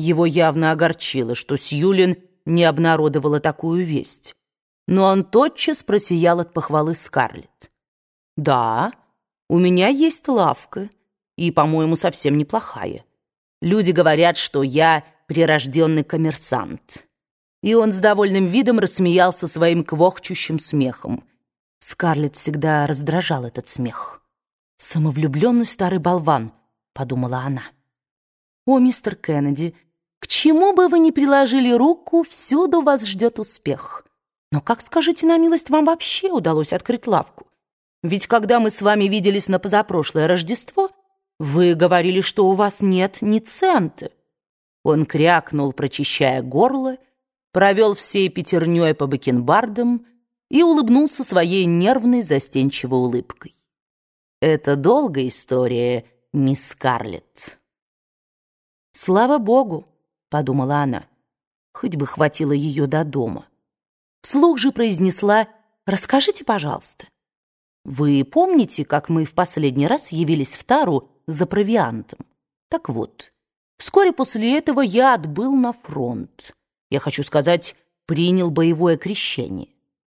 Его явно огорчило, что Сьюлин не обнародовала такую весть. Но он тотчас просиял от похвалы Скарлетт. «Да, у меня есть лавка, и, по-моему, совсем неплохая. Люди говорят, что я прирожденный коммерсант». И он с довольным видом рассмеялся своим квохчущим смехом. Скарлетт всегда раздражал этот смех. «Самовлюбленный старый болван», — подумала она. «О, мистер Кеннеди, чему бы вы ни приложили руку, всюду вас ждет успех. Но как, скажите на милость, вам вообще удалось открыть лавку? Ведь когда мы с вами виделись на позапрошлое Рождество, вы говорили, что у вас нет ни цента». Он крякнул, прочищая горло, провел всей пятерней по бакенбардам и улыбнулся своей нервной застенчивой улыбкой. «Это долгая история, мисс Скарлетт». «Слава Богу!» — подумала она. Хоть бы хватило ее до дома. Вслух же произнесла «Расскажите, пожалуйста». «Вы помните, как мы в последний раз явились в Тару за провиантом? Так вот, вскоре после этого я отбыл на фронт. Я хочу сказать, принял боевое крещение.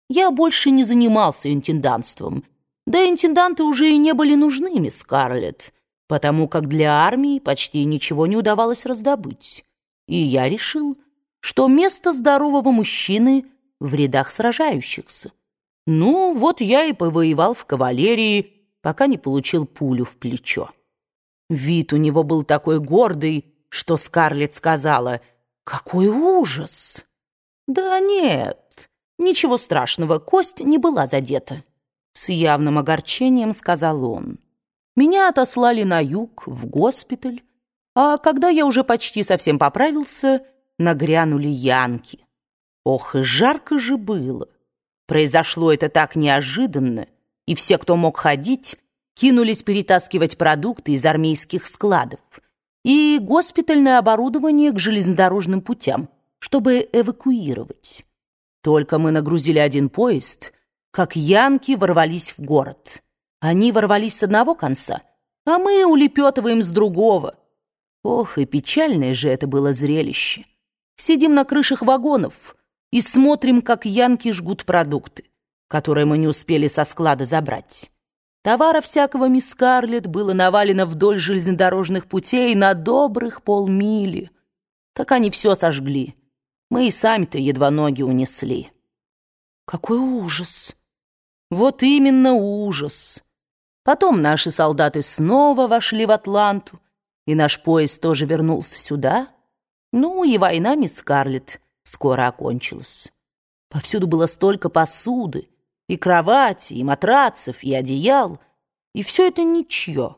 Я больше не занимался интендантством, да интенданты уже и не были нужны, мисс Скарлетт, потому как для армии почти ничего не удавалось раздобыть и я решил, что место здорового мужчины в рядах сражающихся. Ну, вот я и повоевал в кавалерии, пока не получил пулю в плечо. Вид у него был такой гордый, что Скарлетт сказала «Какой ужас!» «Да нет, ничего страшного, кость не была задета». С явным огорчением сказал он. «Меня отослали на юг, в госпиталь, а когда я уже почти совсем поправился, нагрянули янки. Ох, и жарко же было. Произошло это так неожиданно, и все, кто мог ходить, кинулись перетаскивать продукты из армейских складов и госпитальное оборудование к железнодорожным путям, чтобы эвакуировать. Только мы нагрузили один поезд, как янки ворвались в город. Они ворвались с одного конца, а мы улепетываем с другого. Ох, и печальное же это было зрелище. Сидим на крышах вагонов и смотрим, как янки жгут продукты, которые мы не успели со склада забрать. Товара всякого мисс Скарлетт было навалено вдоль железнодорожных путей на добрых полмили. Так они все сожгли. Мы и сами-то едва ноги унесли. Какой ужас! Вот именно ужас! Потом наши солдаты снова вошли в Атланту, и наш поезд тоже вернулся сюда. Ну и война, мисс Скарлетт, скоро окончилась. Повсюду было столько посуды, и кровати, и матрацев, и одеял, и все это ничье.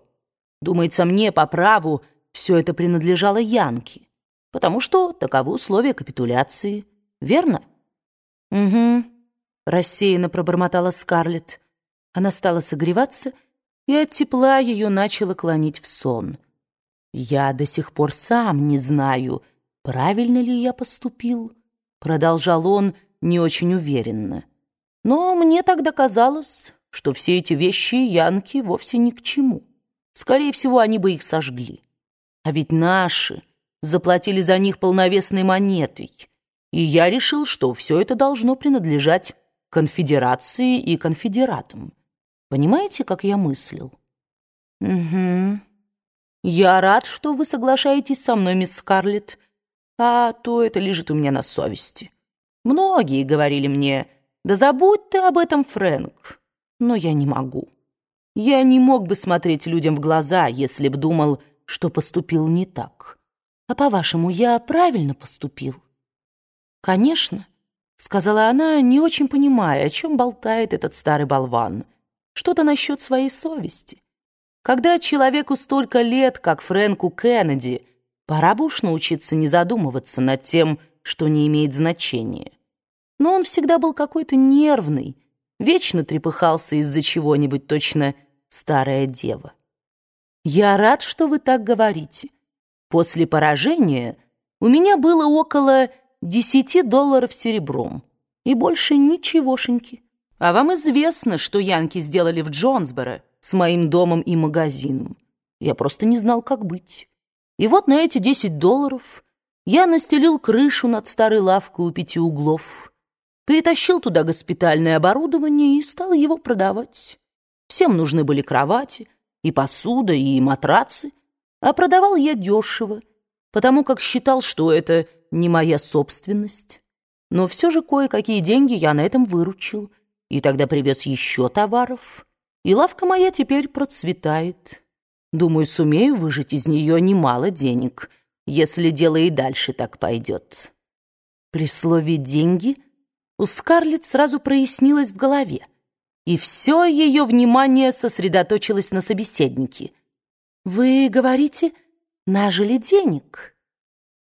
Думается мне, по праву, все это принадлежало Янке, потому что таковы условия капитуляции, верно? Угу, рассеянно пробормотала Скарлетт. Она стала согреваться, и от тепла ее начало клонить в сон — «Я до сих пор сам не знаю, правильно ли я поступил», продолжал он не очень уверенно. «Но мне тогда казалось, что все эти вещи Янки вовсе ни к чему. Скорее всего, они бы их сожгли. А ведь наши заплатили за них полновесной монетой, и я решил, что все это должно принадлежать конфедерации и конфедератам. Понимаете, как я мыслил?» «Угу». «Я рад, что вы соглашаетесь со мной, мисс Скарлетт, а то это лежит у меня на совести. Многие говорили мне, да забудь ты об этом, Фрэнк, но я не могу. Я не мог бы смотреть людям в глаза, если б думал, что поступил не так. А по-вашему, я правильно поступил?» «Конечно», — сказала она, не очень понимая, о чем болтает этот старый болван. «Что-то насчет своей совести». Когда человеку столько лет, как Фрэнку Кеннеди, пора бы уж научиться не задумываться над тем, что не имеет значения. Но он всегда был какой-то нервный, вечно трепыхался из-за чего-нибудь точно старая дева. «Я рад, что вы так говорите. После поражения у меня было около десяти долларов серебром и больше ничегошеньки. А вам известно, что янки сделали в Джонсборо, с моим домом и магазином. Я просто не знал, как быть. И вот на эти 10 долларов Я настелил крышу над старой лавкой у пяти углов, перетащил туда госпитальное оборудование и стал его продавать. Всем нужны были кровати, и посуда, и матрацы, а продавал я дешево, потому как считал, что это не моя собственность. Но все же кое-какие деньги я на этом выручил, и тогда привез еще товаров, и лавка моя теперь процветает. Думаю, сумею выжить из нее немало денег — если дело и дальше так пойдет. При слове «деньги» у Скарлетт сразу прояснилось в голове, и все ее внимание сосредоточилось на собеседнике. «Вы говорите, нажили денег?»